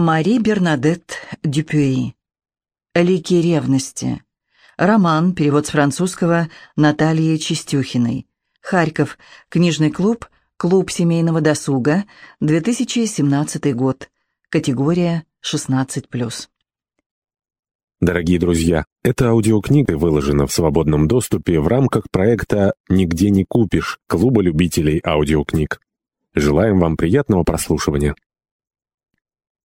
Мари Бернадетт Дюпюи. «Лики ревности». Роман, перевод с французского Натальи Чистюхиной. Харьков. Книжный клуб. Клуб семейного досуга. 2017 год. Категория 16+. Дорогие друзья, эта аудиокнига выложена в свободном доступе в рамках проекта «Нигде не купишь» Клуба любителей аудиокниг. Желаем вам приятного прослушивания.